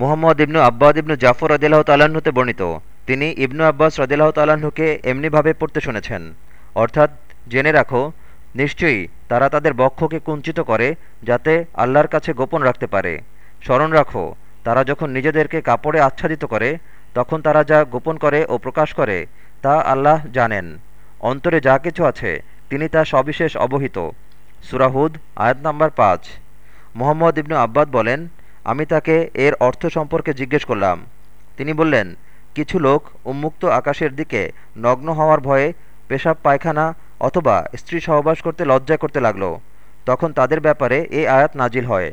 মুহাম্মদ ইবনু আব্বাদ ইবনু জাফর রদিল্লাহ তাল্লাহ্নতে বর্ণিত। তিনি ইবনু আব্বাস রদিল্লাহ তাল্লাহ্নকে এমনিভাবে পড়তে শুনেছেন। অর্থাৎ, জেনে রাখো, নিশ্চয়ই তারা তাদের বক্ষকে কুঞ্চিত করে যাতে আল্লাহর কাছে গোপন রাখতে পারে। স্মরণ রাখো, তারা যখন নিজেদেরকে কাপড়ে আচ্ছাদিত করে, তখন তারা যা গোপন করে ও প্রকাশ করে, তা আল্লাহ জানেন। অন্তরে যা কিছু আছে, তিনি তা সবিশেষ অবহিত। সুরাহুদ আয়াত নাম্বার পাঁচ। মোহাম্মদ ইবনু আব্বাদ বলেন আমি তাকে এর অর্থ সম্পর্কে জিজ্ঞেস করলাম। তিনি বললেন, কিছু লোক উন্মুক্ত আকাশের দিকে নগ্ন হওয়ার ভয়ে পেশাব পায়খানা অথবা স্ত্রী সহবাস করতে লজ্জা করতে লাগল। তখন তাদের ব্যাপারে এই আয়াত নাজিল হয়।